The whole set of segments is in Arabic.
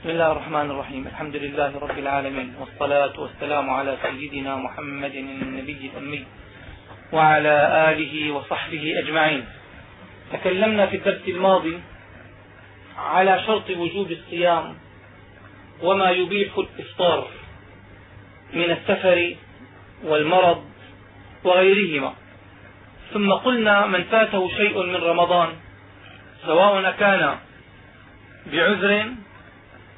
بسم الله الرحمن الرحيم. الحمد لله رب العالمين. والصلاة والسلام على سيدنا محمد النبي الأمي وعلى آله وصحبه أجمعين. تكلمنا في الدرس الماضي على شرط وجوب الصيام وما يبيح الإفطار من السفر والمرض وغيرهما. ثم قلنا من فاته شيء من رمضان سواء كان بعذر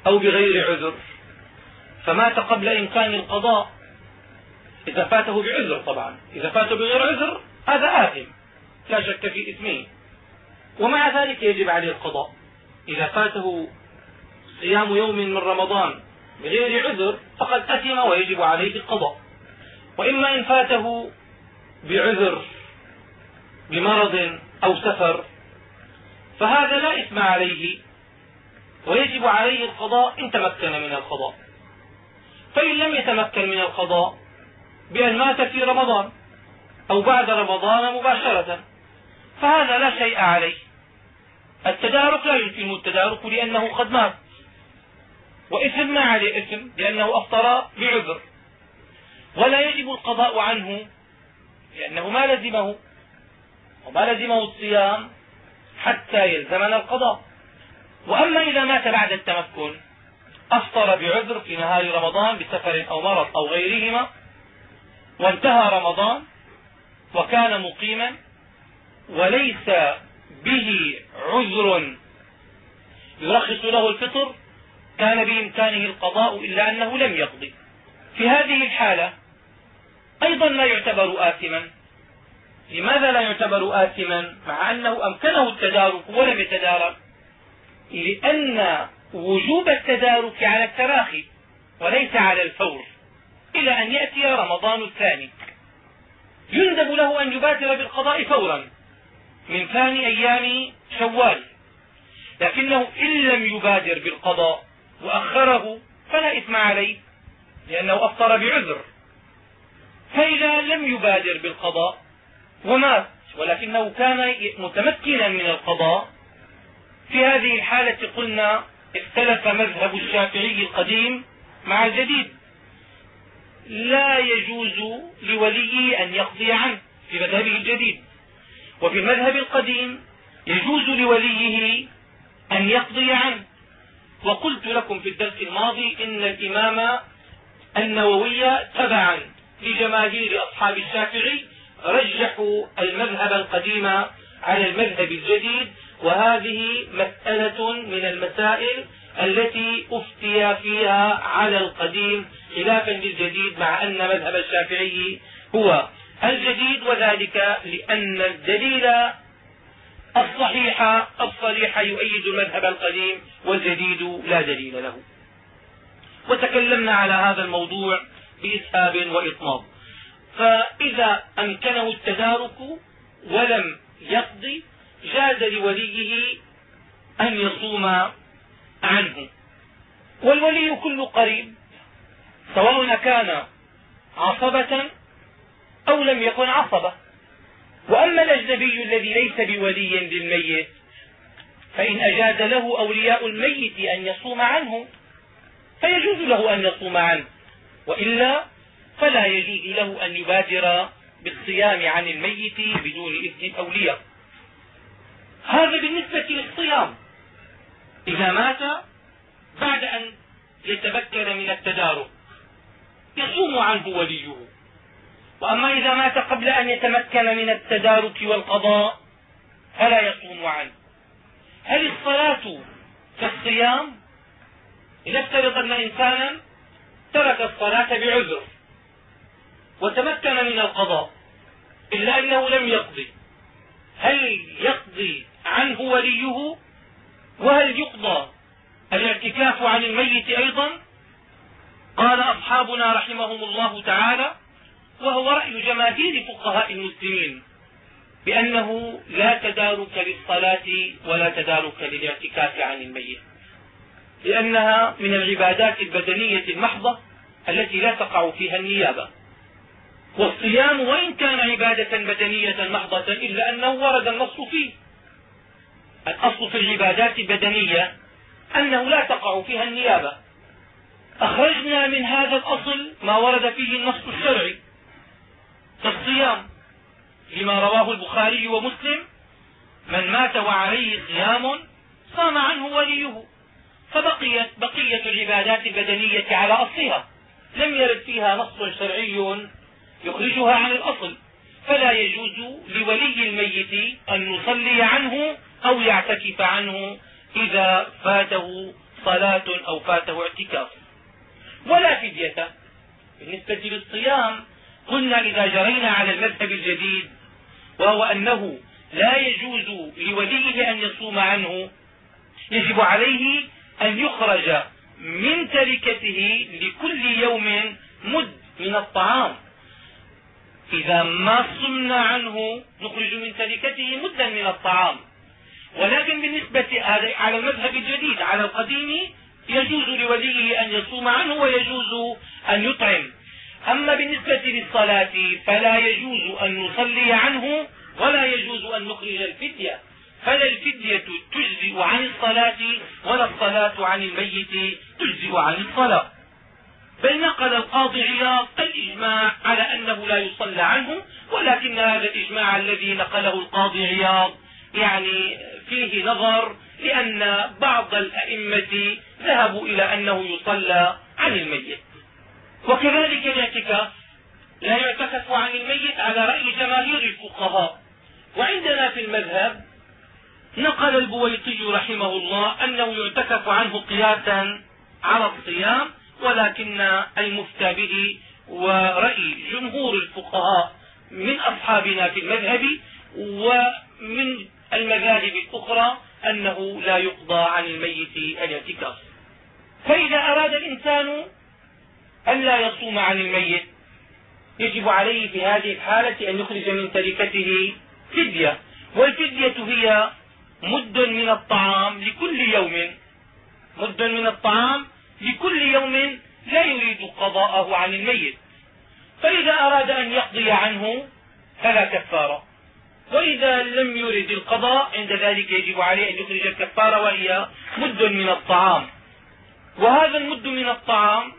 أو بغير عذر. فمات قبل إمكان القضاء. إذا فاته بعذر طبعا. إذا فاته بغير عذر هذا آثم. لا شك في إثمه ومع ذلك يجب عليه القضاء. إذا فاته صيام يوم من رمضان بغير عذر فقد أثم ويجب عليه القضاء. وإما إن فاته بعذر بمرض أو سفر فهذا لا إثم عليه. ويجب عليه القضاء إن تمكن من القضاء. فإن لم يتمكن من القضاء بأن مات في رمضان أو بعد رمضان مباشرة فهذا لا شيء عليه. التدارك لا يمكن التدارك لأنه قد مات. وإثم ما عليه إثم لأنه أفطر بعذر ولا يجب القضاء عنه لأنه ما لزمه وما لزمه الصيام حتى يلزمنا القضاء. وأما إذا مات بعد التمكن أفطر بعذر في نهار رمضان بسفر أو مرض أو غيرهما وانتهى رمضان وكان مقيما وليس به عذر يرخص له الفطر كان بإمكانه القضاء إلا أنه لم يقضي. في هذه الحالة أيضا لا يعتبر آثما. لماذا لا يعتبر آثما؟ مع أنه أمكنه التدارك ولم يتدارك. لأن وجوب التدارك على التراخي وليس على الفور إلى أن يأتي رمضان الثاني. يندب له أن يبادر بالقضاء فورا من ثاني أيام شوال. لكنه إن لم يبادر بالقضاء وأخره فلا إثم عليه لأنه أفطر بعذر. فإذا لم يبادر بالقضاء ومات ولكنه كان متمكنا من القضاء في هذه الحالة قلنا اختلف مذهب الشافعي القديم مع الجديد. لا يجوز لوليه أن يقضي عنه في مذهبه الجديد. وفي المذهب القديم يجوز لوليه أن يقضي عنه. وقلت لكم في الدرس الماضي إن الإمام النووي تبعا لجماهير أصحاب الشافعي رجحوا المذهب القديم على المذهب الجديد وهذه مسألة من المسائل التي أفتي فيها على القديم خلافا للجديد مع أن مذهب الشافعي هو الجديد وذلك لأن الدليل الصحيح الصريح يؤيد المذهب القديم والجديد لا دليل له. وتكلمنا على هذا الموضوع بإسهاب وإطناب فإذا أمكنه التدارك ولم يقضي جاز لوليه أن يصوم عنه. والولي كل قريب سواء كان عصبة أو لم يكن عصبة. وأما الأجنبي الذي ليس بولي للميت فإن أجاز له أولياء الميت أن يصوم عنه فيجوز له أن يصوم عنه. وإلا فلا يجوز له أن يبادر بالصيام عن الميت بدون إذن الأولياء هذا بالنسبة للصيام إذا مات بعد أن يتمكن من التدارك يصوم عنه وليه. وأما إذا مات قبل أن يتمكن من التدارك والقضاء فلا يصوم عنه. هل الصلاة كالصيام لنفترض أن إنسانا ترك الصلاة بعذر وتمكن من القضاء إلا أنه لم يقضي هل يقضي عنه وليه وهل يقضى الاعتكاف عن الميت أيضا؟ قال أصحابنا رحمهم الله تعالى وهو رأي جماهير فقهاء المسلمين بأنه لا تدارك للصلاة ولا تدارك للاعتكاف عن الميت لأنها من العبادات البدنية المحضة التي لا تقع فيها النيابة. والصيام وإن كان عبادة بدنية محضة إلا أنه ورد النص فيه. الأصل في العبادات البدنية أنه لا تقع فيها النيابة. أخرجنا من هذا الأصل ما ورد فيه النص الشرعي كالصيام لما رواه البخاري ومسلم من مات وعليه صيام صام عنه وليه فبقيت بقية العبادات البدنية على أصلها. لم يرد فيها نص شرعي يخرجها عن الأصل. فلا يجوز لولي الميت أن يصلي عنه أو يعتكف عنه إذا فاته صلاة أو فاته اعتكاف. ولا فدية. بالنسبة للصيام قلنا إذا جرينا على المذهب الجديد وهو أنه لا يجوز لوليه أن يصوم عنه يجب عليه أن يخرج من تركته لكل يوم مد من الطعام. إذا ما صمنا عنه نخرج من تركته مدا من الطعام. ولكن بالنسبة على المذهب الجديد على القديم يجوز لوليه أن يصوم عنه ويجوز أن يطعم. أما بالنسبة للصلاة فلا يجوز أن نصلي عنه ولا يجوز أن نخرج الفدية. فلا الفدية تجزئ عن الصلاة ولا الصلاة عن الميت تجزئ عن الصلاة. بل نقل القاضي عياض الإجماع على أنه لا يصلى عنه ولكن هذا الإجماع الذي نقله القاضي عياض يعني فيه نظر لأن بعض الأئمة ذهبوا إلى أنه يصلى عن الميت. وكذلك الاعتكاف لا يعتكف عن الميت على رأي جماهير الفقهاء. وعندنا في المذهب نقل البويطي رحمه الله أنه يعتكف عنه قياسا على الصيام ولكن المفتى به ورأي جمهور الفقهاء من أصحابنا في المذهب ومن المذاهب الأخرى أنه لا يقضى عن الميت الاعتكاف فإذا أراد الإنسان ألا يصوم عن الميت يجب عليه في هذه الحالة أن يخرج من تركته فدية. والفدية هي مد من الطعام لكل يوم. مد من الطعام لكل يوم لا يريد قضاءه عن الميت. فإذا أراد أن يقضي عنه فلا كفارة. وإذا لم يرد القضاء عند ذلك يجب عليه أن يخرج الكفارة وهي مد من الطعام. وهذا المد من الطعام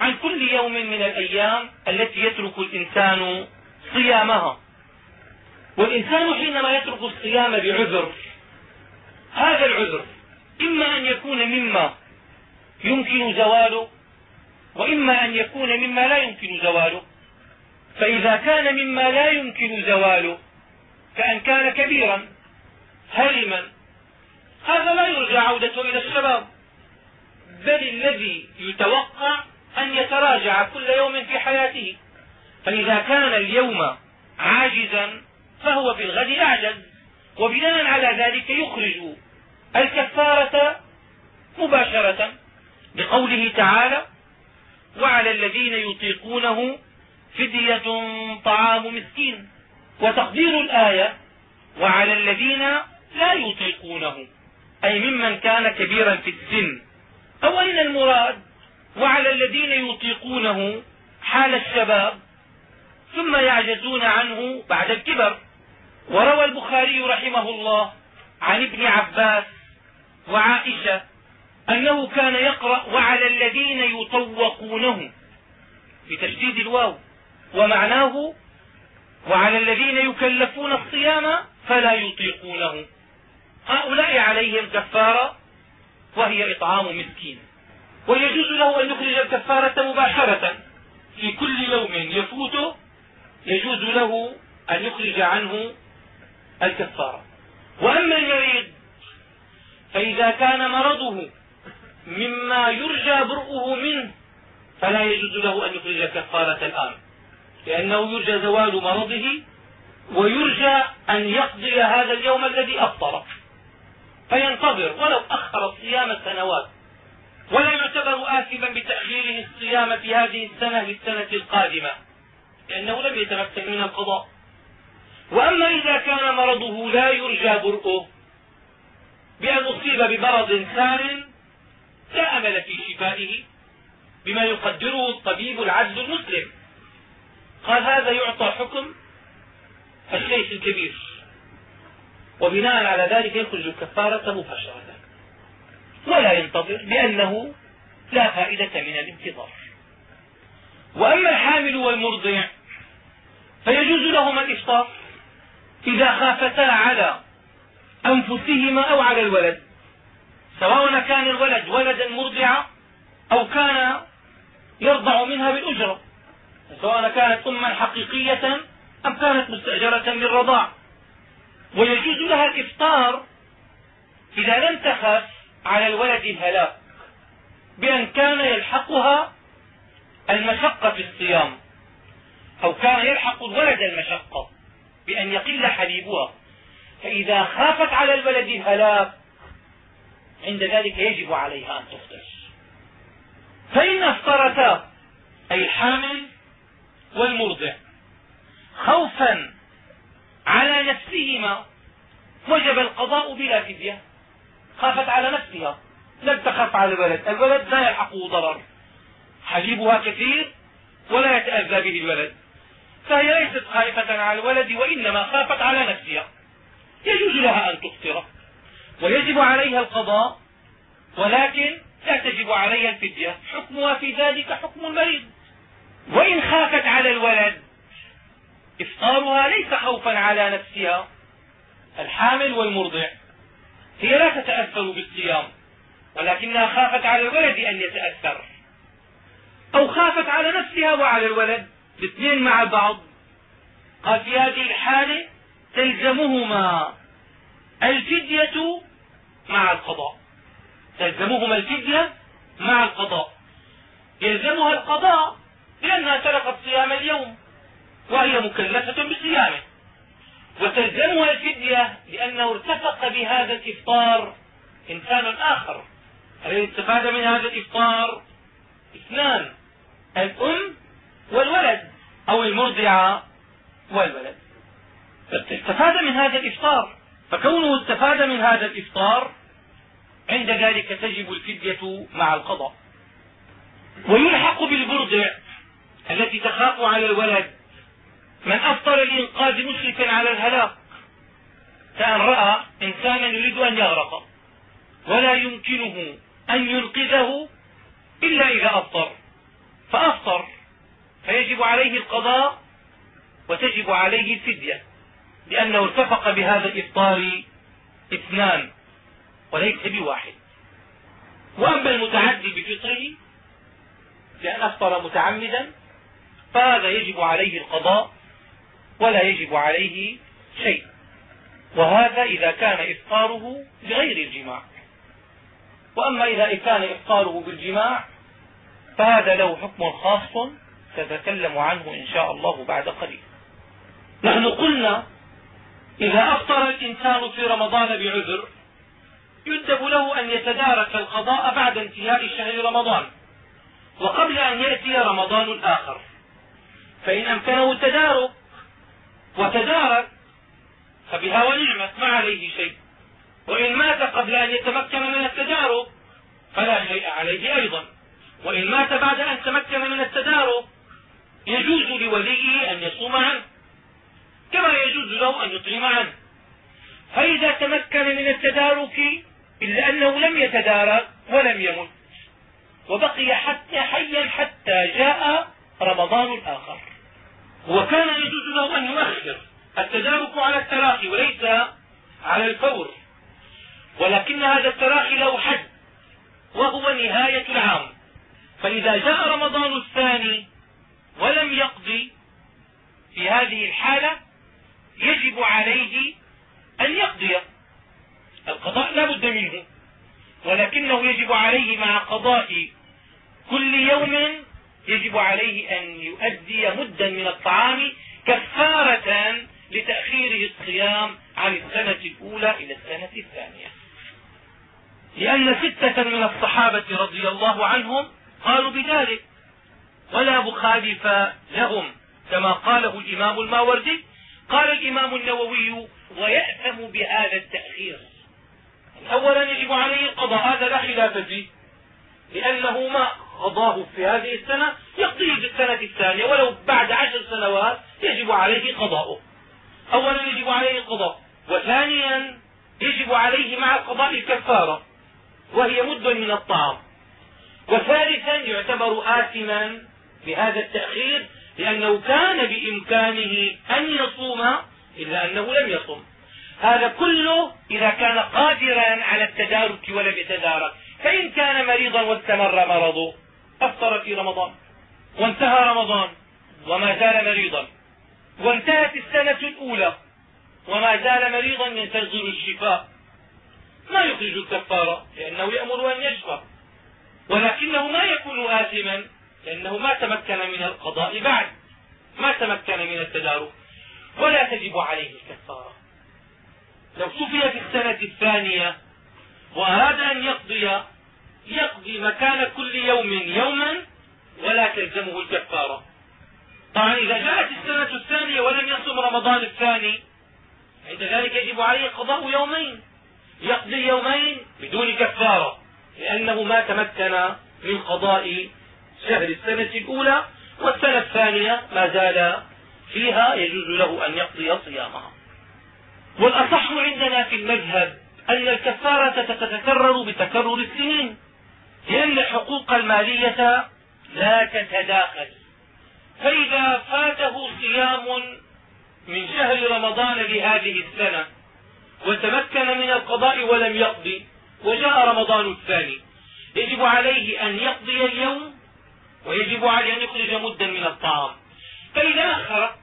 عن كل يوم من الأيام التي يترك الإنسان صيامها. والإنسان حينما يترك الصيام بعذر هذا العذر إما أن يكون مما يمكن زواله وإما أن يكون مما لا يمكن زواله. فإذا كان مما لا يمكن زواله كأن كان كبيرا هرما هذا لا يرجى عودته إلى الشباب. بل الذي يتوقع أن يتراجع كل يوم في حياته. فإذا كان اليوم عاجزا فهو في الغد أعجز. وبناء على ذلك يخرج الكفارة مباشرة. بقوله تعالى وعلى الذين يطيقونه فدية طعام مسكين. وتقدير الآية وعلى الذين لا يطيقونه أي ممن كان كبيرا في السن أو أين المراد؟ وعلى الذين يطيقونه حال الشباب ثم يعجزون عنه بعد الكبر. وروى البخاري رحمه الله عن ابن عباس وعائشة أنه كان يقرأ وعلى الذين يطوقونه بتشديد الواو ومعناه وعلى الذين يكلفون الصيام فلا يطيقونه. هؤلاء عليهم كفارة وهي إطعام مسكين. ويجوز له أن يخرج الكفارة مباشرة. في كل يوم يفوته يجوز له أن يخرج عنه الكفارة. وأما المريض فإذا كان مرضه مما يرجى برؤه منه فلا يجوز له أن يخرج الكفارة الآن. لأنه يرجى زوال مرضه ويرجى أن يقضي هذا اليوم الذي أفطر. فينتظر ولو أخر الصيام سنوات ولا يعتبر آثما بتأخيره الصيام في هذه السنة للسنة القادمة لأنه لم يتمكن من القضاء. وأما إذا كان مرضه لا يرجى برؤه بأن أصيب بمرض ثان لا أمل في شفائه بما يقدره الطبيب العدل المسلم. قال هذا يعطى حكم الشيخ الكبير. وبناء على ذلك يخرج الكفارة مباشرة. ولا ينتظر لأنه لا فائدة من الانتظار. وأما الحامل والمرضع فيجوز لهما الإفطار إذا خافتا على أنفسهما أو على الولد سواء كان الولد ولدا مرضعا أو كان يرضع منها بالأجرة. سواء كانت أما حقيقية أم كانت مستأجرة للرضاع. ويجوز لها الإفطار إذا لم تخف على الولد الهلاك بأن كان يلحقها المشقة في الصيام أو كان يلحق الولد المشقة بأن يقل حليبها. فإذا خافت على الولد الهلاك عند ذلك يجب عليها أن تفطر. فإن أفطرتا أي الحامل والمرضع. خوفا على نفسهما وجب القضاء بلا فدية. خافت على نفسها. لم تخف على الولد. الولد لا يلحقه ضرر. حليبها كثير ولا يتأذى به الولد. فهي ليست خائفة على الولد وإنما خافت على نفسها. يجوز لها أن تفطر ويجب عليها القضاء ولكن لا تجب عليها الفدية. حكمها في ذلك حكم المريض. وإن خافت على الولد إفطارها ليس خوفا على نفسها الحامل والمرضع هي لا تتأثر بالصيام ولكنها خافت على الولد أن يتأثر. أو خافت على نفسها وعلى الولد الاثنين مع بعض. قال في هذه الحالة تلزمهما الفدية مع القضاء. تلزمهما الفدية مع القضاء. يلزمها القضاء لأنها تركت صيام اليوم وهي مكلفة بصيامه. وتلزمها الفدية لأنه ارتفق بهذا الإفطار إنسان آخر. الذي استفاد من هذا الإفطار اثنان الأم والولد أو المرضعة والولد. استفاد من هذا الإفطار فكونه استفاد من هذا الإفطار عند ذلك تجب الفدية مع القضاء. ويلحق بالبرضع التي تخاف على الولد. من أفطر لإنقاذ مشرك على الهلاك. كأن رأى إنسانا يريد أن يغرق. ولا يمكنه أن ينقذه إلا إذا أفطر. فأفطر. فيجب عليه القضاء وتجب عليه الفدية. لأنه ارتفق بهذا الإفطار اثنان وليس بواحد. وأما المتعدي بفطره لأن أفطر متعمدا فهذا يجب عليه القضاء ولا يجب عليه شيء؟ وهذا إذا كان إفطاره بغير الجماع. وأما إذا كان إفطاره بالجماع فهذا له حكم خاص سأتكلم عنه إن شاء الله بعد قليل. نحن قلنا إذا أفطر الإنسان في رمضان بعذر يندب له أن يتدارك القضاء بعد انتهاء شهر رمضان وقبل أن يأتي رمضان الآخر. فإن أمكنه التدارك وتدارك فبها ونعمت ما عليه شيء. وإن مات قبل أن يتمكن من التدارك فلا شيء عليه أيضا. وإن مات بعد أن تمكن من التدارك يجوز لوليه أن يصوم عنه كما يجوز له أن يطعم عنه. فإذا تمكن من التدارك إلا أنه لم يتدارك ولم يمت وبقي حتى حيا حتى جاء رمضان الآخر. وكان يجوز له أن يؤخر التدارك على التراخي وليس على الفور. ولكن هذا التراخي له حد وهو نهاية العام. فإذا جاء رمضان الثاني ولم يقضي في هذه الحالة يجب عليه أن يقضي. القضاء لا بد منه ولكنه يجب عليه مع قضاء كل يوم يجب عليه أن يؤدي مدا من الطعام كفارة لتأخيره الصيام عن السنة الأولى إلى السنة الثانية. لأن ستة من الصحابة رضي الله عنهم قالوا بذلك ولا مخالف لهم كما قاله الإمام الماوردي. قال الإمام النووي ويأثم بهذا التأخير. أولا يجب عليه القضاء هذا لا خلاف فيه. لأنه ما قضاه في هذه السنة يقضيه في السنة الثانية ولو بعد عشر سنوات يجب عليه قضاؤه. أولا يجب عليه القضاء وثانيا يجب عليه مع القضاء الكفارة وهي مد من الطعام. وثالثا يعتبر آثما بهذا التأخير لأنه كان بإمكانه أن يصوم إلا أنه لم يصم. هذا كله إذا كان قادرا على التدارك ولم يتدارك. فإن كان مريضا واستمر مرضه أفطر في رمضان وانتهى رمضان وما زال مريضا. وانتهت السنة الأولى وما زال مريضا ينتظر الشفاء. ما يخرج الكفارة؟ لأنه يأمر أن يشفى. ولكنه ما يكون آثما لأنه ما تمكن من القضاء بعد ما تمكن من التدارك. ولا تجب عليه الكفارة. لو سفي في السنة الثانية وأراد أن يقضي يقضي مكان كل يوم يوما ولا تلزمه الكفارة. طبعا إذا جاءت السنة الثانية ولم يصم رمضان الثاني عند ذلك يجب عليه قضاء يومين. يقضي يومين بدون كفارة لأنه ما تمكن من قضاء شهر السنة الأولى والسنة الثانية ما زال فيها يجوز له أن يقضي صيامها. والأصح عندنا في المذهب أن الكفارة تتكرر بتكرر السنين. لأن الحقوق المالية لا تتداخل. فإذا فاته صيام من شهر رمضان لهذه السنة وتمكن من القضاء ولم يقضي وجاء رمضان الثاني يجب عليه أن يقضي اليوم ويجب عليه أن يخرج مدا من الطعام. فإذا أخر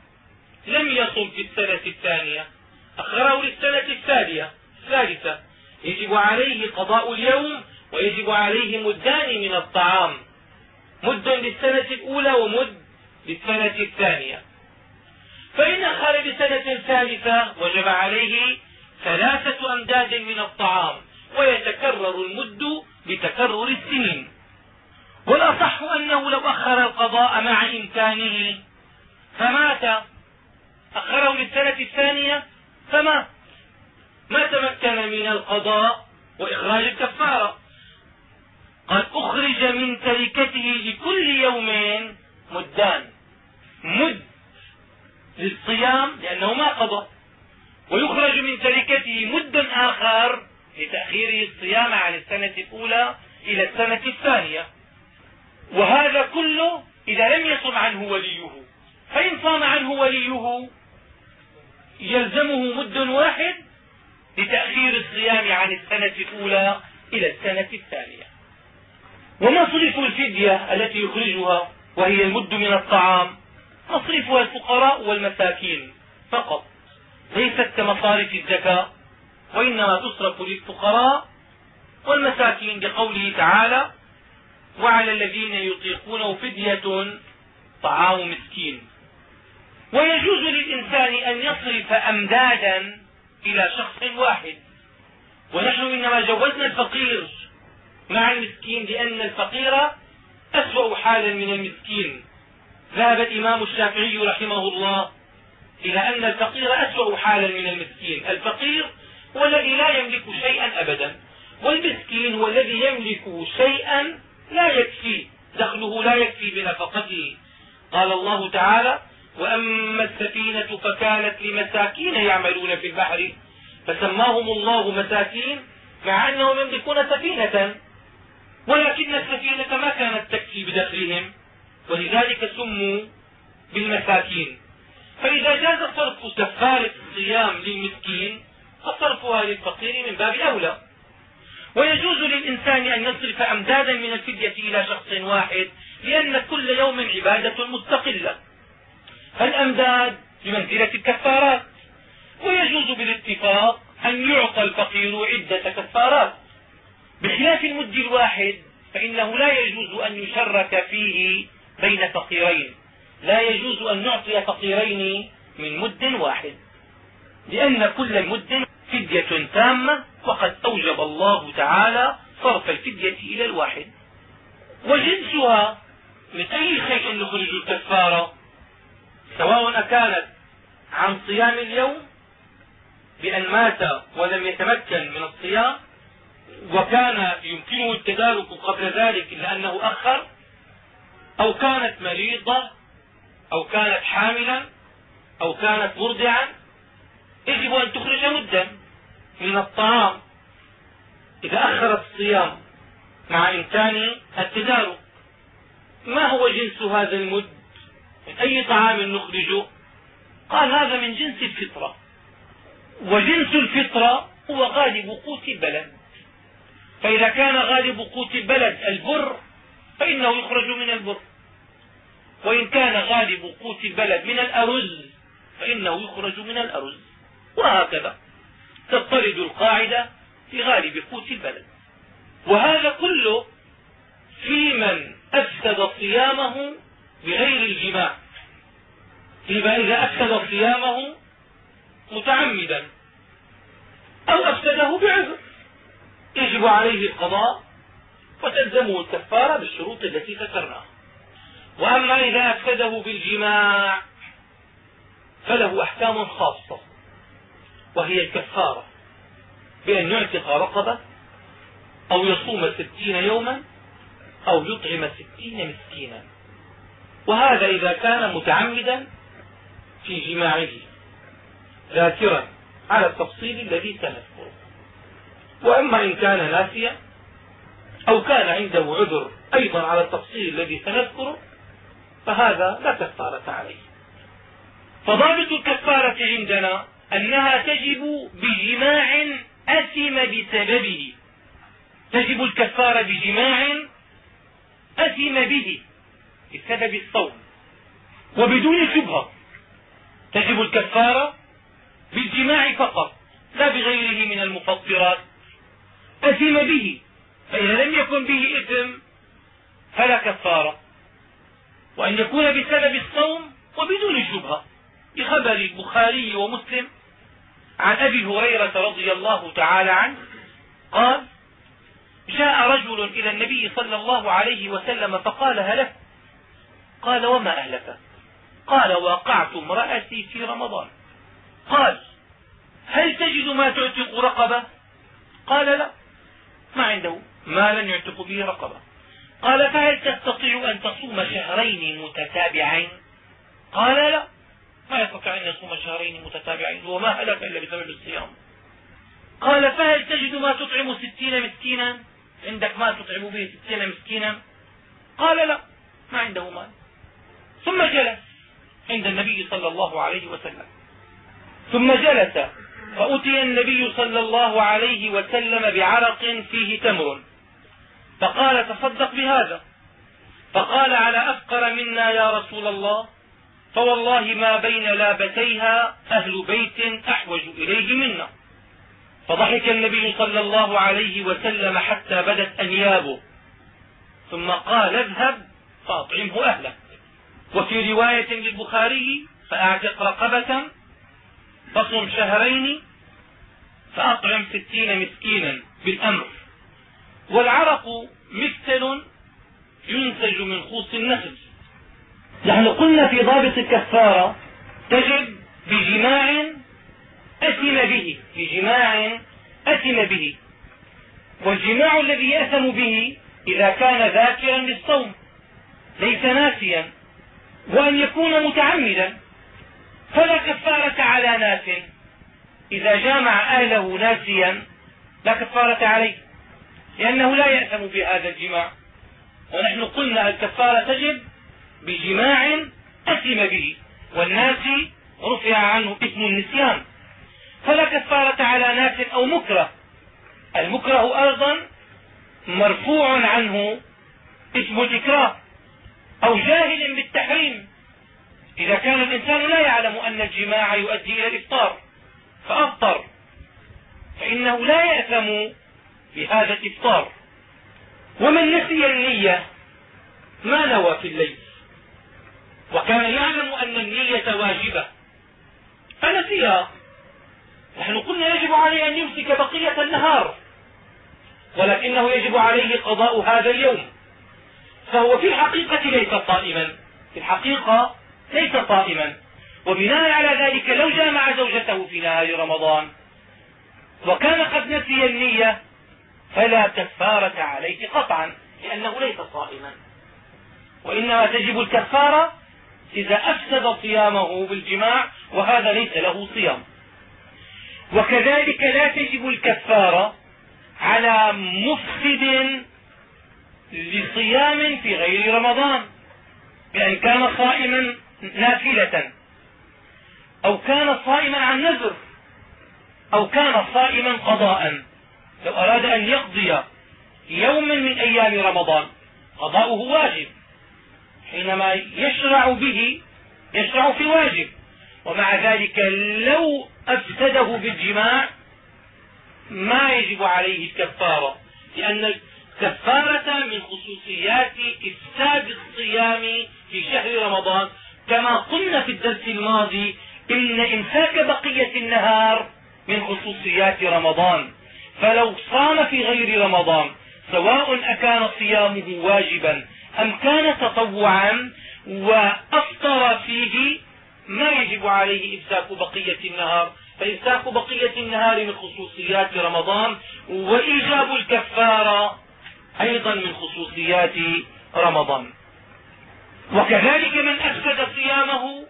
لم يصم في السنة الثانية أخره للسنة الثالثة يجب عليه قضاء اليوم ويجب عليه مدان من الطعام. مد للسنة الأولى ومد للسنة الثانية. فإن أخر لسنة ثالثة وجب عليه ثلاثة أمداد من الطعام ويتكرر المد بتكرر السنين. والأصح أنه لو أخر القضاء مع إمكانه فمات. أخره للسنة الثانية فمات ما تمكن من القضاء وإخراج الكفارة. قد أخرج من تركته لكل يوم مدان. مد للصيام لأنه ما قضى. ويخرج من تركته مد آخر لتأخيره الصيام عن السنة الأولى إلى السنة الثانية. وهذا كله إذا لم يصم عنه وليه. فإن صام عنه وليه يلزمه مد واحد لتأخير الصيام عن السنة الأولى إلى السنة الثانية. ومصرف الفدية التي يخرجها وهي المد من الطعام؟ مصرفها الفقراء والمساكين فقط. ليست كمصارف الزكاة وإنما تصرف للفقراء والمساكين بقوله تعالى وعلى الذين يطيقونه فدية طعام مسكين ويجوز للإنسان أن يصرف أمدادا إلى شخص واحد. ونحن إنما جوزنا الفقير. مع المسكين لأن الفقير أسوأ حالا من المسكين. ذهب الإمام الشافعي رحمه الله إلى أن الفقير أسوأ حالا من المسكين. الفقير هو الذي لا يملك شيئا أبدا والمسكين هو الذي يملك شيئا لا يكفي دخله لا يكفي بنفقته. قال الله تعالى وأما السفينة فكانت لمساكين يعملون في البحر فسماهم الله مساكين مع أنهم يملكون سفينة. ولكن السفينة ما كانت تكفي بدخلهم ولذلك سموا بالمساكين. فإذا جاز صرف كفارة الصيام للمسكين فصرفها للفقير من باب أولى. ويجوز للإنسان أن يصرف أمدادا من الفدية إلى شخص واحد لأن كل يوم عبادة مستقلة. فالأمداد بمنزلة الكفارات. ويجوز بالاتفاق أن يعطى الفقير عدة كفارات. بخلاف المد الواحد فإنه لا يجوز أن يشرك فيه بين فقيرين. لا يجوز أن نعطي فقيرين من مد واحد. لأن كل مد فدية تامة وقد أوجب الله تعالى صرف الفدية إلى الواحد. وجنسها من أي شيء نخرج الكفارة؟ سواء أكانت عن صيام اليوم بأن مات ولم يتمكن من الصيام وكان يمكنه التدارك قبل ذلك لأنه أخر أو كانت مريضة أو كانت حاملا أو كانت مرضعا يجب أن تخرج مدا من الطعام. إذا أخر الصيام مع إمكان التدارك ما هو جنس هذا المد؟ من أي طعام نخرجه قال هذا من جنس الفطرة. وجنس الفطرة هو غالب قوت البلد. فإذا كان غالب قوت البلد البر فإنه يخرج من البر. وإن كان غالب قوت البلد من الأرز فإنه يخرج من الأرز. وهكذا تضطرد القاعدة في غالب قوت البلد. وهذا كله في من أفسد صيامه بغير الجماع. فيما إذا أفسد صيامه متعمدا أو أفسده بعذر. يجب عليه القضاء وتلزمه الكفارة بالشروط التي ذكرناها. وأما إذا أفسده بالجماع فله أحكام خاصة وهي الكفارة بأن يعتق رقبة أو يصوم ستين يوما أو يطعم ستين مسكينا. وهذا إذا كان متعمدا في جماعة ذاكرا على التفصيل الذي سنذكره. وأما إن كان ناسيا أو كان عنده عذر أيضا على التفصيل الذي سنذكره فهذا لا كفارة عليه. فضابط الكفارة عندنا أنها تجب بجماع أثم بسببه. تجب الكفارة بجماع أثم به بسبب الصوم. وبدون شبهة تجب الكفارة بالجماع فقط لا بغيره من المفطرات. أثم به فإذا لم يكن به إثم فلا كفارة. وأن يكون بسبب الصوم وبدون شبهة بخبر البخاري ومسلم عن أبي هريرة رضي الله تعالى عنه قال جاء رجل إلى النبي صلى الله عليه وسلم فقال هلك؟ قال وما أهلك؟ قال وقعت امرأتي في رمضان. قال هل تجد ما تعتق رقبة؟ قال لا. ما عنده؟ مالا يعتق به رقبة. قال فهل تستطيع أن تصوم شهرين متتابعين؟ قال لا. ما يستطيع أن يصوم شهرين متتابعين هو ما هلك إلا بسبب الصيام. قال فهل تجد ما تطعم ستين مسكينا؟ عندك ما تطعم به ستين مسكينا؟ قال لا. ما عنده مال. ثم جلس عند النبي صلى الله عليه وسلم. ثم جلس فأتي النبي صلى الله عليه وسلم بعرق فيه تمر. فقال تصدق بهذا. فقال على أفقر منا يا رسول الله فوالله ما بين لابتيها أهل بيت أحوج إليه منا. فضحك النبي صلى الله عليه وسلم حتى بدت أنيابه. ثم قال اذهب فأطعمه أهلك. وفي رواية للبخاري فأعتق رقبة فصم شهرين فأطعم ستين مسكينا بالأمر. والعرق مثل ينتج من خوص النخل نحن قلنا في ضابط الكفارة تجب بجماع أثم به بجماع أثم به. والجماع الذي يأثم به إذا كان ذاكرا للصوم ليس ناسيا وأن يكون متعمدا. فلا كفارة على ناس. إذا جامع أهله ناسيا لا كفارة عليه لأنه لا يأثم بهذا الجماع. ونحن قلنا الكفارة تجب بجماع أثم به والناس رفع عنه اسم النسيان. فلا كفارة على ناس أو مكره. المكره أيضا مرفوع عنه اسم الإكراه أو جاهل بالتحريم. إذا كان الإنسان لا يعلم أن الجماع يؤدي إلى الإفطار فأفطر. فإنه لا يأثم بهذا الإفطار. ومن نسي النية ما نوى في الليل؟ وكان يعلم أن النية واجبة. فنسيها. نحن قلنا يجب عليه أن يمسك بقية النهار. ولكنه يجب عليه قضاء هذا اليوم. فهو في الحقيقة ليس صائما في الحقيقة ليس صائما وبناء على ذلك لو جامع زوجته في نهار رمضان وكان قد نسي النية فلا كفارة عليه قطعا لأنه ليس صائما وإنما تجب الكفارة إذا أفسد صيامه بالجماع وهذا ليس له صيام. وكذلك لا تجب الكفارة على مفسد لصيام في غير رمضان بأن كان صائما نافلة. أو كان صائما عن نذر. أو كان صائما قضاء. لو أراد أن يقضي يوما من أيام رمضان قضاؤه واجب. حينما يشرع به يشرع في واجب. ومع ذلك لو أفسده بالجماع ما يجب عليه الكفارة. لأن الكفارة من خصوصيات إفساد الصيام في شهر رمضان كما قلنا في الدرس الماضي إن إمساك بقية النهار من خصوصيات رمضان. فلو صام في غير رمضان سواء أكان صيامه واجبا أم كان تطوعا وأفطر فيه ما يجب عليه إمساك بقية النهار. فإمساك بقية النهار من خصوصيات رمضان وإيجاب الكفارة أيضا من خصوصيات رمضان. وكذلك من أفسد صيامه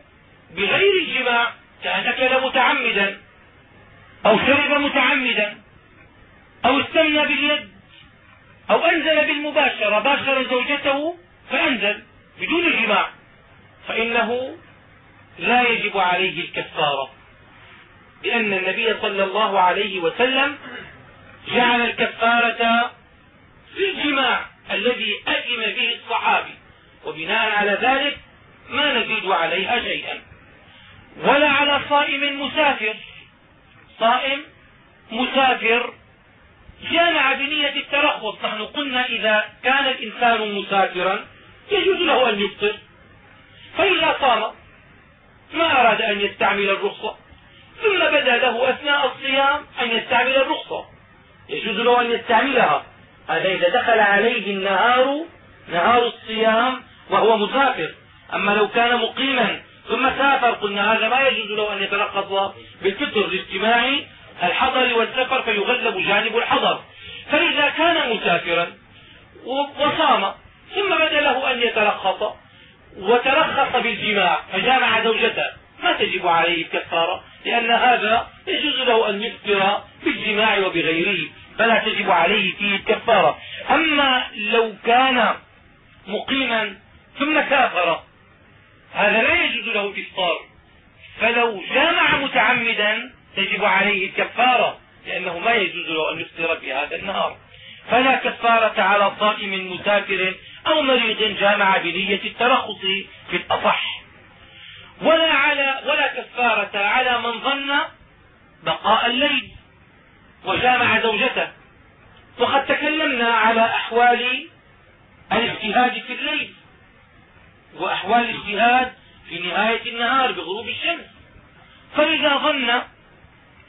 بغير الجماع كان اكل متعمدا أو شرب متعمدا أو استمنى باليد أو أنزل بالمباشرة باشر زوجته فأنزل بدون جماع فإنه لا يجب عليه الكفارة لأن النبي صلى الله عليه وسلم جعل الكفارة في الجماع الذي أذن به الصحابي. وبناء على ذلك ما نزيد عليها شيئا. ولا على صائم مسافر. صائم مسافر جامع بنية الترخص نحن قلنا إذا كان الإنسان مسافرا يجوز له أن يفطر فإذا صام ما أراد أن يستعمل الرخصة. ثم بدا له أثناء الصيام أن يستعمل الرخصة. يجوز له أن يستعملها. هذا إذا دخل عليه النهار نهار الصيام وهو مسافر. أما لو كان مقيما ثم سافر قلنا هذا ما يجوز له أن يترخص بالفطر لاجتماع الحضر والسفر فيغلب جانب الحضر. فإذا كان مسافرا وصام ثم بدا له أن يترخص وترخص بالجماع فجامع زوجته. ما تجب عليه الكفارة لأن هذا يجوز له أن يفطر بالجماع وبغيره فلا تجب عليه فيه الكفارة. أما لو كان مقيما ثم سافر هذا لا يجوز له الإفطار. فلو جامع متعمدا تجب عليه الكفارة لأنه ما يجوز له أن يفطر في هذا النهار. فلا كفارة على صائم مسافر أو مريض جامع بنية الترخص في الأصح. ولا على ولا كفارة على من ظن بقاء الليل وجامع زوجته. وقد تكلمنا على أحوال الاجتهاد في الليل. وأحوال الاجتهاد في نهاية النهار بغروب الشمس. فإذا ظن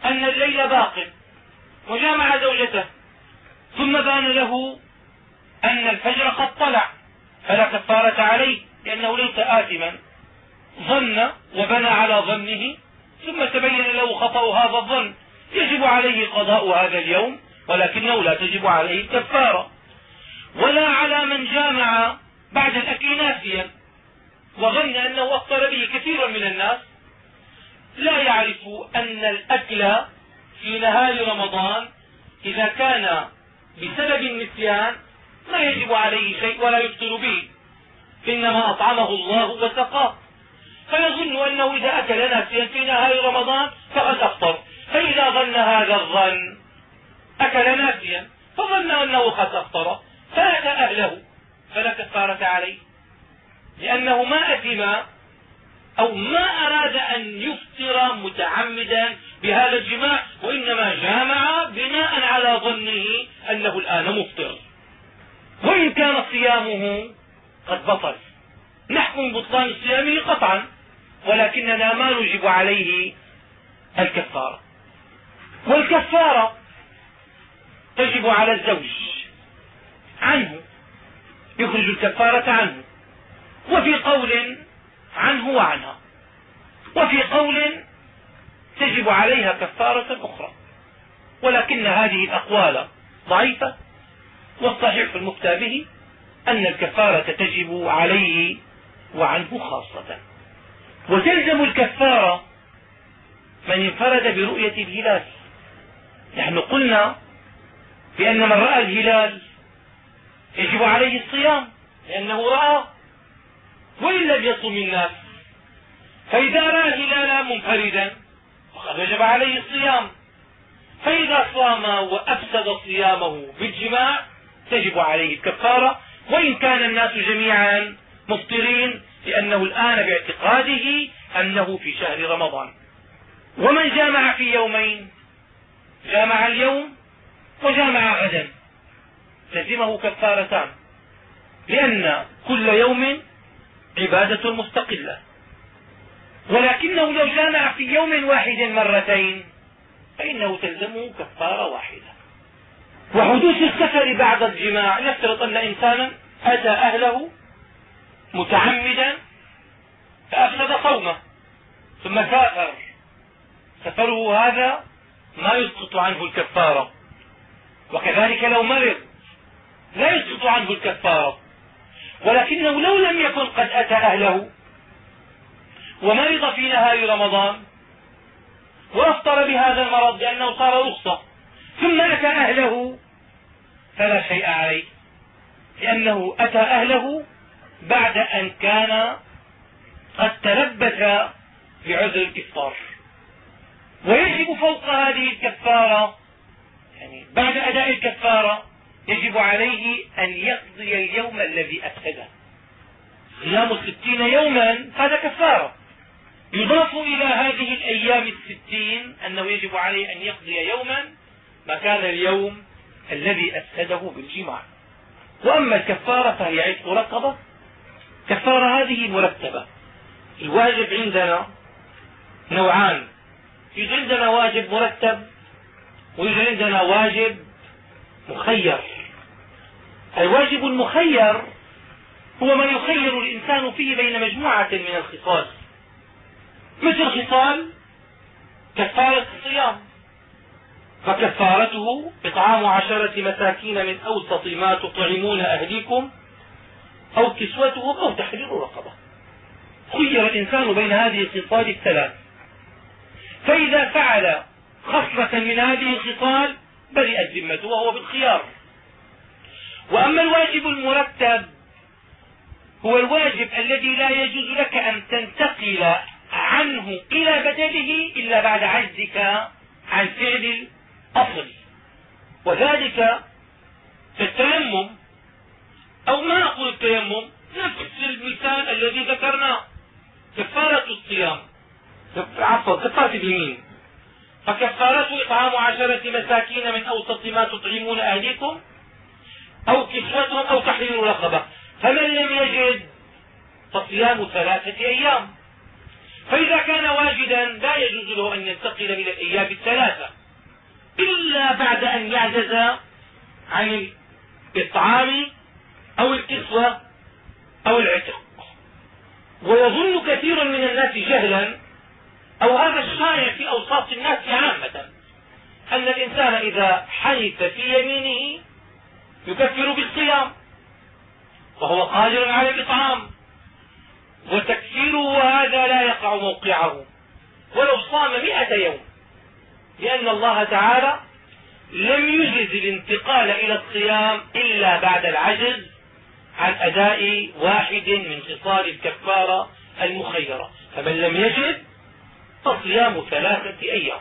أن الليل باق وجامع زوجته ثم بان له أن الفجر قد طلع. فلا كفارة عليه لأنه ليس آثما. ظن وبنى على ظنه ثم تبين له خطأ هذا الظن. يجب عليه قضاء هذا اليوم ولكنه لا تجب عليه الكفارة. ولا على من جامع بعد الأكل ناسيا وظن أنه أفطر به كثير من الناس. لا يعرف أن الأكل في نهار رمضان إذا كان بسبب النسيان ما يجب عليه شيء ولا يفطر به. إنما أطعمه الله وسقاه فيظن أنه إذا أكل ناسيا في نهار رمضان فقد أفطر. فإذا ظن هذا الظن أكل ناسيا فظن أنه قد أفطر. فأتى أهله فلا كفارة عليه. لأنه ما أثم أو ما أراد أن يفطر متعمدا بهذا الجماع وإنما جامع بناء على ظنه أنه الآن مفطر. وإن كان صيامه قد بطل. نحكم بطلان صيامه قطعا ولكننا ما نجب عليه الكفارة. والكفارة تجب على الزوج عنه يخرج الكفارة عنه. وفي قول عنه وعنها. وفي قول تجب عليها كفارة أخرى. ولكن هذه الأقوال ضعيفة. والصحيح في المفتى أن الكفارة تجب عليه وعنه خاصة. وتلزم الكفارة من انفرد برؤية الهلال. نحن قلنا بأن من رأى الهلال يجب عليه الصيام لأنه رأى وإن لم يصم الناس. فإذا رأى الهلال منفردا فقد وجب عليه الصيام. فإذا صام وأفسد صيامه بالجماع تجب عليه الكفارة. وإن كان الناس جميعا مفطرين لأنه الآن باعتقاده أنه في شهر رمضان. ومن جامع في يومين؟ جامع اليوم وجامع غدا. لزمه كفارتان. لأن كل يوم عبادة مستقلة. ولكنه لو جامع في يوم واحد مرتين فإنه تلزمه كفارة واحدة. وحدوث السفر بعد الجماع نفترض أن إنسانا أتى أهله متعمدا فأفسد صومه ثم سافر. سفره هذا ما يسقط عنه الكفارة. وكذلك لو مرض لا يسقط عنه الكفارة. ولكنه لو لم يكن قد أتى أهله ومرض في نهار رمضان وأفطر بهذا المرض لأنه صار رخصة ثم أتى أهله فلا شيء عليه لأنه أتى أهله بعد أن كان قد تلبس بعذر الإفطار ويجب فوق هذه الكفارة يعني بعد أداء الكفارة يجب عليه أن يقضي اليوم الذي أفسده. صيام الستين يوما هذا كفارة. يضاف إلى هذه الأيام الستين أنه يجب عليه أن يقضي يوما مكان اليوم الذي أفسده بالجماع. وأما الكفارة فهي عتق رقبة كفارة هذه مرتبة. الواجب عندنا نوعان. يوجد عندنا واجب مرتب ويوجد عندنا واجب مخير. الواجب المخير هو ما يخير الإنسان فيه بين مجموعة من الخصال. مثل خصال كفارة الصيام. فكفارته إطعام عشرة مساكين من أوسط ما تطعمون أهليكم أو كسوتهم أو تحرير رقبة. خير الإنسان بين هذه الخصال الثلاث. فإذا فعل خصلة من هذه الخصال برئت ذمته وهو بالخيار. وأما الواجب المرتب هو الواجب الذي لا يجوز لك أن تنتقل عنه إلى بدله إلا بعد عجزك عن فعل الأصل. وذلك في التيمم. أو ما نقول التيمم؟ نفس المثال الذي ذكرناه. كفارة الصيام. عفوا كفارة اليمين. فكفارته إطعام عشرة مساكين من أوسط ما تطعمون أهليكم أو كسوتهم أو تحرير رقبة. فمن لم يجد فصيام ثلاثة أيام. فإذا كان واجدا لا يجوز له أن ينتقل من الأيام الثلاثة إلا بعد أن يعجز عن الإطعام أو الكسوة أو العتق. ويظن كثير من الناس جهلا أو هذا الشائع في أوساط الناس عامة أن الإنسان إذا حنث في يمينه يكفر بالصيام وهو قادر على الإطعام وتكفيره هذا لا يقع موقعه ولو صام م يوم لأن الله تعالى لم يجز الانتقال إلى الصيام إلا بعد العجز عن أداء واحد من خصال الكفارة المخيرة. فمن لم يجد فصيام ثلاثة أيام.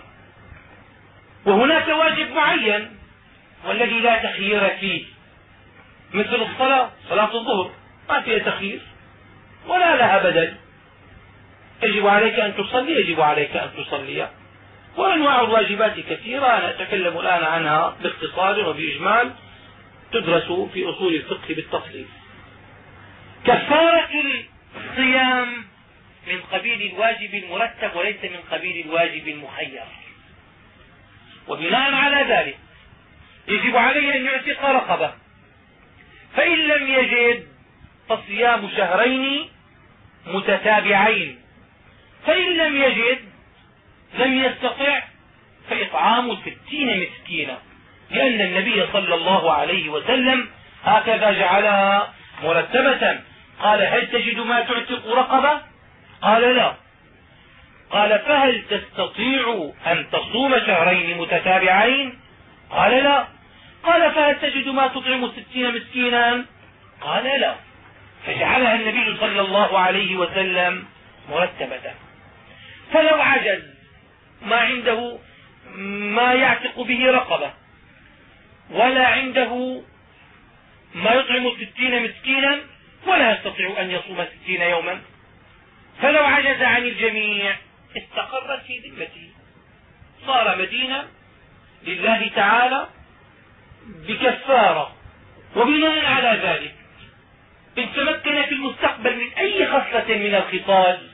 وهناك واجب معين والذي لا تخيير فيه. مثل الصلاة صلاة الظهر ما فيها تخيير. ولا لها بدل. يجب عليك أن تصلي يجب عليك أن تصلي. وأنواع الواجبات كثيرة أنا أتكلم الآن عنها باختصار وبإجمال تدرس في أصول الفقه بالتفصيل. كفارة الصيام من قبيل الواجب المرتب وليس من قبيل الواجب المخير. وبناء على ذلك يجب عليه أن يعتق رقبة. فإن لم يجد فصيام شهرين متتابعين. فإن لم يجد لم يستطع فإطعام ستين مسكينا. لأن النبي صلى الله عليه وسلم هكذا جعلها مرتبة. قال هل تجد ما تعتق رقبة؟ قال لا. قال فهل تستطيع أن تصوم شهرين متتابعين؟ قال لا. قال فهل تجد ما تطعم ستين مسكينا؟ قال لا. فجعلها النبي صلى الله عليه وسلم مرتبة. فلو عجز ما عنده ما يعتق به رقبة ولا عنده ما يطعم ستين مسكينا ولا يستطيع أن يصوم ستين يوما. فلو عجز عن الجميع استقرت في ذمته صار مدينة لله تعالى بكفارة وبناء على ذلك. إن تمكن في المستقبل من أي خصلة من الخصال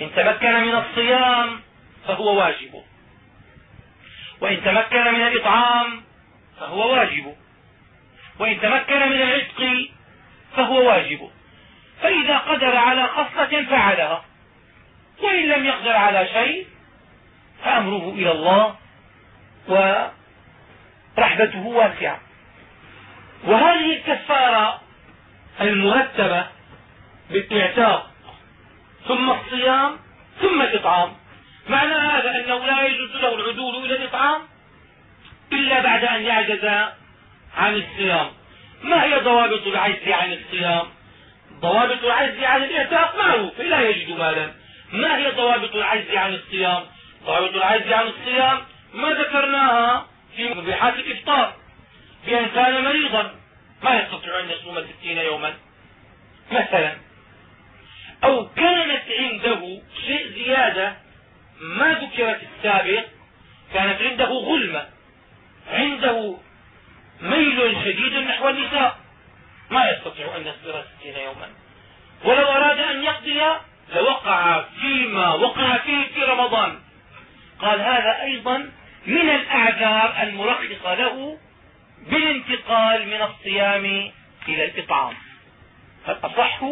إن تمكن من الصيام فهو واجب. وإن تمكن من الإطعام فهو واجب. وإن تمكن من العتق فهو واجب. فإذا قدر على خصلة فعلها. وإن لم يقدر على شيء فأمره إلى الله ورحمته واسعة. وهذه الكفارة المرتبة بالإعتاق ثم الصيام ثم الإطعام. معنى هذا أنه لا يجوز له العدول إلى الإطعام إلا بعد أن يعجز عن الصيام. ما هي ضوابط العجز عن الصيام؟ ضوابط العجز عن الاعتاق معروف لا يجد مالا. ما هي ضوابط العجز عن الصيام؟ ضوابط العجز عن الصيام ما ذكرناها في مبيحات الإفطار بأن كان مريضا ما يستطيع أن يصوم ستين يوما مثلا. أو كانت عنده شيء زيادة ما ذكر في السابق كانت عنده غلمة عنده ميل شديد نحو النساء. ما يستطيع أن يصبر ستين يوما. ولو أراد أن يقضي لوقع فيما وقع فيه في رمضان. قال هذا أيضا من الأعذار المرخصة له بالانتقال من الصيام إلى الإطعام. فالأصح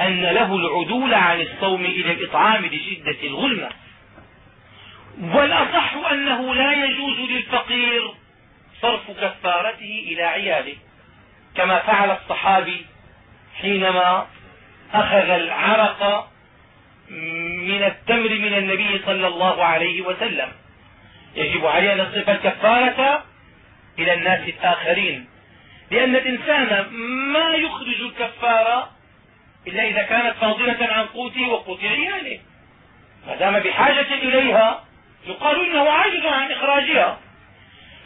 أن له العدول عن الصوم إلى الإطعام لشدة الغلمة. والأصح أنه لا يجوز للفقير صرف كفارته إلى عياله. كما فعل الصحابي حينما أخذ العرق من التمر من النبي صلى الله عليه وسلم. يجب عليه أن يصرف الكفارة إلى الناس الآخرين لأن الإنسان ما يخرج الكفارة إلا إذا كانت فاضلة عن قوته وقوت عياله. ما دام بحاجة إليها يقال إنه عاجز عن إخراجها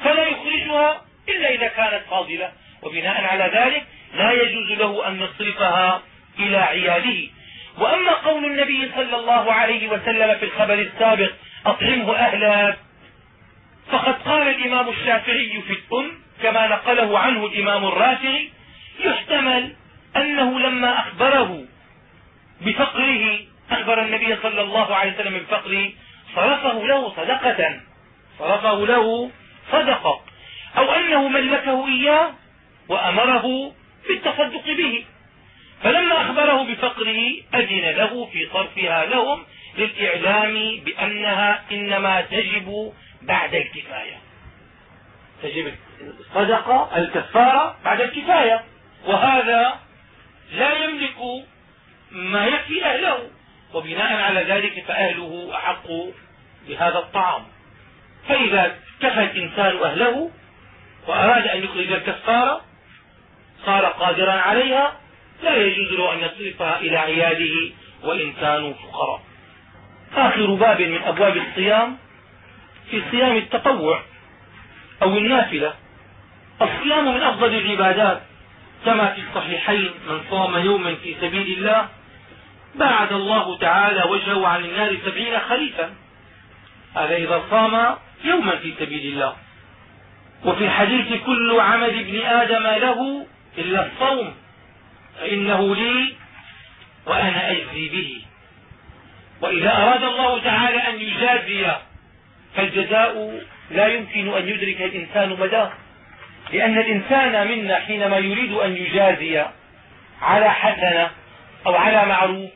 فلا يخرجها إلا إذا كانت فاضلة. وبناء على ذلك لا يجوز له أن يصرفها إلى عياله. وأما قول النبي صلى الله عليه وسلم في الخبر السابق أطعمه أهلك فقد قال الإمام الشافعي في الأم كما نقله عنه الإمام الرافعي يحتمل أنه لما أخبره بفقره أخبر النبي صلى الله عليه وسلم بفقره صرفه له صدقة صرفه له صدقة أو أنه ملكه إياه وأمره بالتصدق به. فلما أخبره بفقره أذن له في صرفها لهم للإعلام بأنها إنما تجب بعد الكفاية. تجب الصدقة الكفارة بعد الكفاية. وهذا لا يملك ما يكفي أهله. وبناء على ذلك فأهله أحق بهذا الطعام. فإذا كفى الإنسان أهله وأراد أن يخرج الكفارة صار قادرا عليها لا يجوز له أن يصرفها إلى عياله وإن كانوا فقراء. آخر باب من أبواب الصيام في صيام التطوع أو النافلة. الصيام من أفضل العبادات كما في الصحيحين من صام يوما في سبيل الله بعد الله تعالى وجهه عن النار سبعين خريفا. هذا إذا صام يوما في سبيل الله. وفي الحديث كل عمل ابن آدم له إلا الصوم فإنه لي وأنا أجزي به. وإذا أراد الله تعالى أن يجازي فالجزاء لا يمكن أن يدرك الإنسان مداه. لأن الإنسان منا حينما يريد أن يجازي على حسنة أو على معروف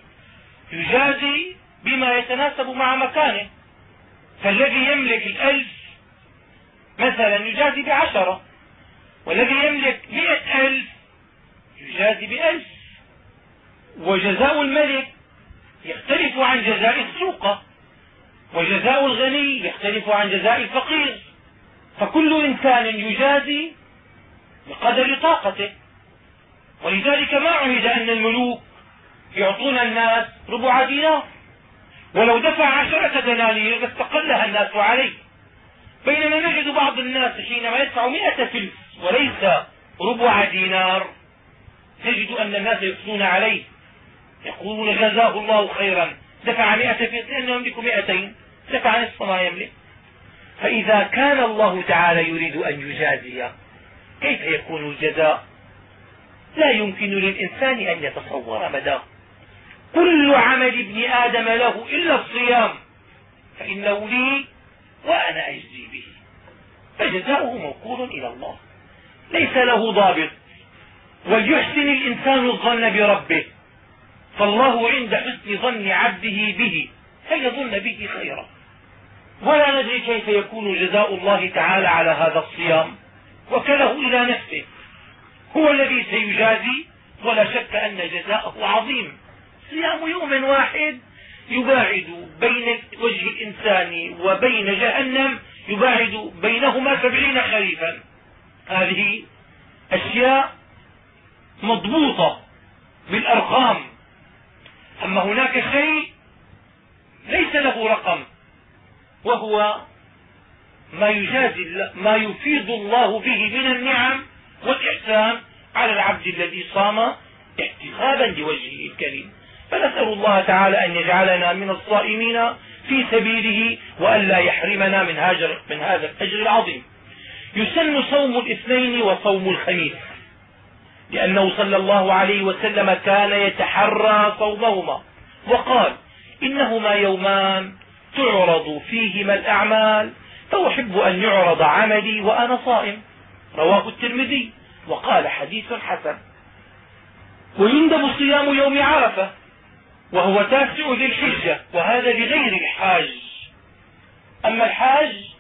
يجازي بما يتناسب مع مكانه. فالذي يملك الألف مثلا يجازي بعشرة والذي يملك مئة ألف يجازي بألف. وجزاء الملك يختلف عن جزاء السوقة وجزاء الغني يختلف عن جزاء الفقير. فكل إنسان يجازي بقدر طاقته. ولذلك ما عهد أن الملوك يعطون الناس ربع دينار. ولو دفع عشرة دنانير لاستقلها الناس عليه. بينما نجد بعض الناس حينما يدفع مئة فلس وليس ربع دينار. تجد أن الناس يثنون عليه. يقولون جزاه الله خيرا. دفع مئة فلس لأنه يملك مئتين. دفع نصف ما يملك. فإذا كان الله تعالى يريد أن يجازي كيف يكون الجزاء؟ لا يمكن للإنسان أن يتصور مداه كل عمل ابن آدم له إلا الصيام. فإنه لي وأنا أجزي به. فجزاؤه موكول إلى الله. ليس له ضابط. وليحسن الإنسان الظن بربه. فالله عند حسن ظن عبده به فليظن به خيرا. ولا ندري كيف يكون جزاء الله تعالى على هذا الصيام. وكله إلى نفسه. هو الذي سيجازي ولا شك أن جزاءه عظيم. صيام يوم واحد يباعد بين وجه الإنسان وبين جهنم يباعد بينهما سبعين خريفا. هذه أشياء مضبوطة بالأرقام. أما هناك شيء ليس له رقم وهو ما يجازي ما يفيض الله به من النعم والإحسان على العبد الذي صام احتسابا لوجهه الكريم. فنسأل الله تعالى أن يجعلنا من الصائمين في سبيله وأن لا يحرمنا من, هاجر من هذا الأجر العظيم. يسن صوم الاثنين وصوم الخميس. لأنه صلى الله عليه وسلم كان يتحرى صومهما. وقال إنهما يومان تعرض فيهما الأعمال فأحب أن يعرض عملي وأنا صائم. رواه الترمذي وقال حديث حسن. ويندب صيام يوم عرفة وهو تاسع ذي الحجة وهذا لغير الحاج. أما الحاج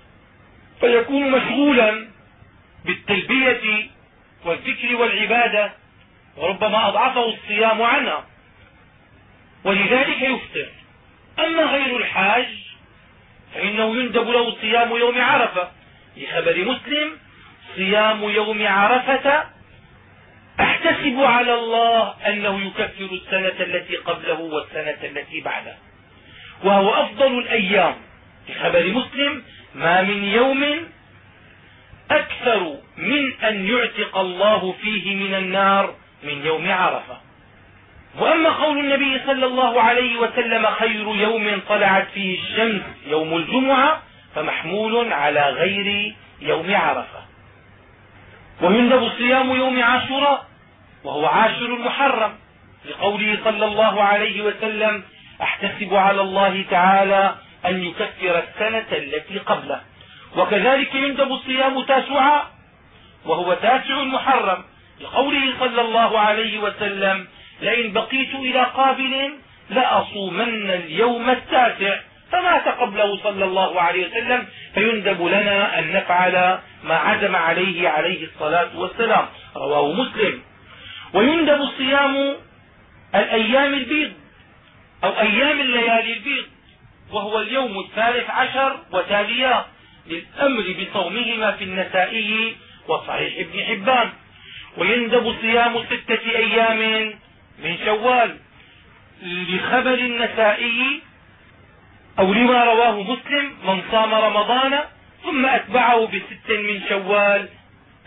فيكون مشغولا بالتلبية والذكر والعبادة وربما أضعفه الصيام عنها. ولذلك يفطر. أما غير الحاج فإنه يندب له صيام يوم عرفة. لخبر مسلم صيام يوم عرفة أحتسب على الله أنه يكفر السنة التي قبله والسنة التي بعده. وهو أفضل الأيام. لخبر مسلم ما من يوم أكثر من أن يعتق الله فيه من النار من يوم عرفة. وأما قول النبي صلى الله عليه وسلم خير يوم طلعت فيه الشمس يوم الجمعة فمحمول على غير يوم عرفة. ويندب صيام يوم عاشوراء وهو عاشر المحرم. لقوله صلى الله عليه وسلم أحتسب على الله تعالى أن يكفر السنة التي قبله. وكذلك يندب صيام تاسعا وهو تاسع المحرم لقوله صلى الله عليه وسلم لئن بقيت إلى قابل لأصومن اليوم التاسع. فمات قبله صلى الله عليه وسلم فيندب لنا أن نفعل ما عزم عليه عليه الصلاة والسلام. رواه مسلم. ويندب صيام الأيام البيض أو أيام الليالي البيض. وهو اليوم الثالث عشر وتالياه للأمر بصومهما في النسائي وصحيح ابن حبان. ويندب صيام ستة أيام من شوال لخبر النسائي أو لما رواه مسلم من صام رمضان ثم أتبعه بست من شوال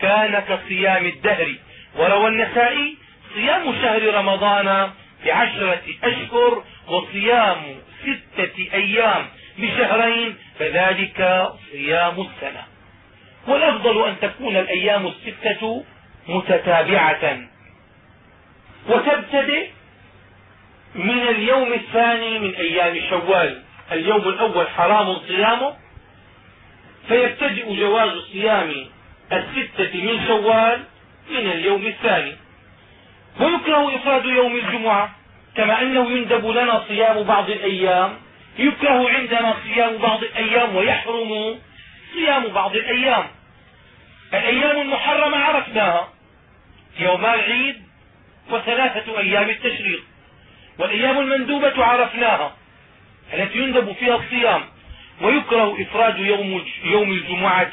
كان كصيام الدهر. وروى النسائي صيام شهر رمضان بعشرة أشهر وصيام ستة أيام بشهرين فذلك صيام السنة. والأفضل أن تكون الأيام الستة متتابعة. وتبتدئ من اليوم الثاني من أيام شوال. اليوم الأول حرام صيامه. فيبتدئ جواز صيام الستة من شوال من اليوم الثاني. ويكره إفراد يوم الجمعة. كما أنه يندب لنا صيام بعض الأيام يكره عندنا صيام بعض الأيام ويحرم صيام بعض الأيام. الأيام المحرمة عرفناها يوما العيد وثلاثة أيام التشريق. والأيام المندوبة عرفناها التي يندب فيها الصيام ويكره إفراد يوم, يوم الجمعة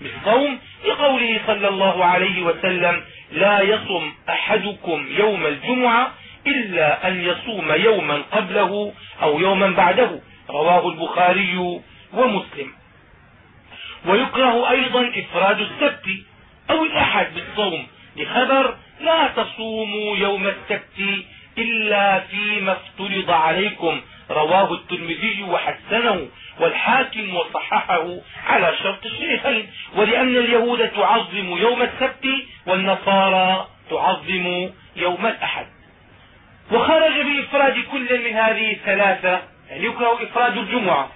بالصوم لقوله صلى الله عليه وسلم لا يصم أحدكم يوم الجمعة إلا أن يصوم يوما قبله أو يوما بعده. رواه البخاري ومسلم. ويكره أيضا إفراد السبت أو الأحد بالصوم. لخبر لا تصوموا يوم السبت إلا فيما افترض عليكم. رواه الترمذي وحسنه والحاكم وصححه على شرط الشيخين. ولأن اليهود تعظم يوم السبت والنصارى تعظم يوم الأحد. وخرج بإفراد كل من هذه الثلاثة يعني يكره إفراد الجمعة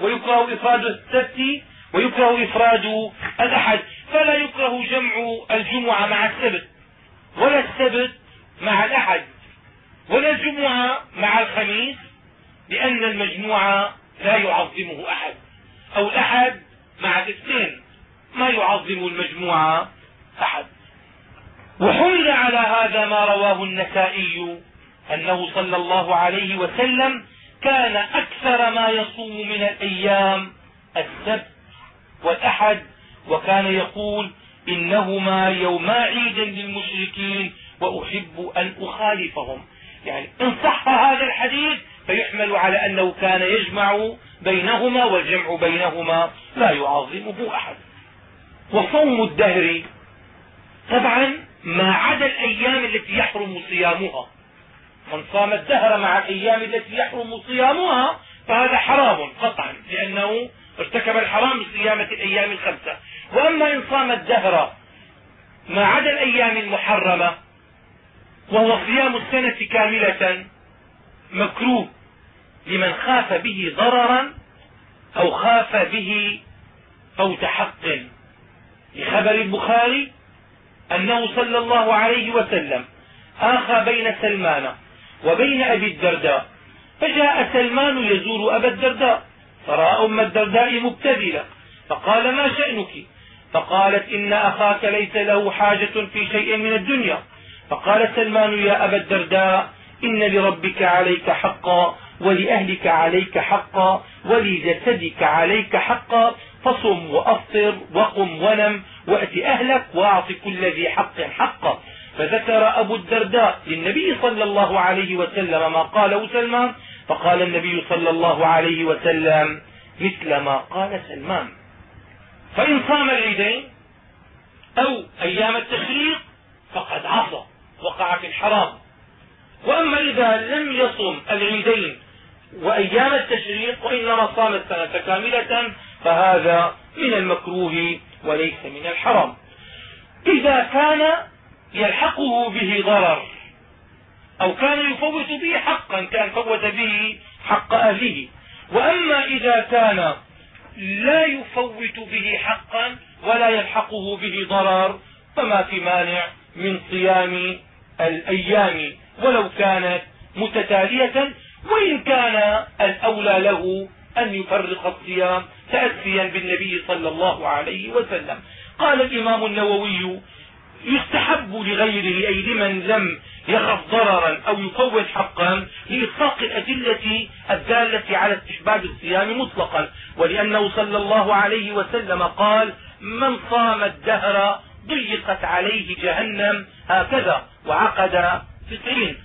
ويكره إفراد السبت ويكره إفراد الأحد فلا يكره جمع الجمعة مع السبت ولا السبت مع الأحد ولا الجمعة مع الخميس لأن المجموعة لا يعظمه أحد أو الأحد مع الاثنين ما يعظم المجموعة أحد. وحمل على هذا ما رواه النسائي أنه صلى الله عليه وسلم كان أكثر ما يصوم من الأيام السبت والأحد وكان يقول إنهما يوما عيد للمشركين وأحب أن أخالفهم. يعني إن صح هذا الحديث فيحمل على أنه كان يجمع بينهما والجمع بينهما لا يعظمه أحد. وصوم الدهر طبعا ما عدا الأيام التي يحرم صيامها. من صام الدهر مع الأيام التي يحرم صيامها فهذا حرام قطعا لأنه ارتكب الحرام بصيامة الأيام الخمسة. وأما إن صام الدهر ما عدا الأيام المحرمة وهو صيام السنة كاملة مكروه لمن خاف به ضررا أو خاف به فوت حق. لخبر البخاري أنه صلى الله عليه وسلم آخى بين سلمان وبين أبي الدرداء. فجاء سلمان يزور أبا الدرداء. فرأى أم الدرداء مبتذلة. فقال ما شأنك؟ فقالت إن أخاك ليس له حاجة في شيء من الدنيا. فقال سلمان يا أبا الدرداء إن لربك عليك حقا ولأهلك عليك حقا ولجسدك عليك حقا فصم وأفطر وقم ونم وأت أهلك وأعط كل ذي حق حقا. فذكر أبو الدرداء للنبي صلى الله عليه وسلم ما قاله سلمان فقال النبي صلى الله عليه وسلم مثل ما قال سلمان. فإن صام العيدين أو أيام التشريق فقد عصى وقع في الحرام. وأما إذا لم يصم العيدين وأيام التشريق وإنما صام السنة كاملة فهذا من المكروه وليس من الحرام. إذا كان يلحقه به ضرر. أو كان يفوت به حقا كان فوت به حق أهله. وأما إذا كان لا يفوت به حقا ولا يلحقه به ضرر فما في مانع من صيام الأيام. ولو كانت متتالية وإن كان الأولى له أن يفرق الصيام تأسيا بالنبي صلى الله عليه وسلم. قال الإمام النووي يستحب لغيره أي لمن لم يخف ضررا أو يفوت حقا لإطلاق الأدلة الدالة على استحباب الصيام مطلقا ولأنه صلى الله عليه وسلم قال من صام الدهر ضيقت عليه جهنم هكذا وعقد فطرين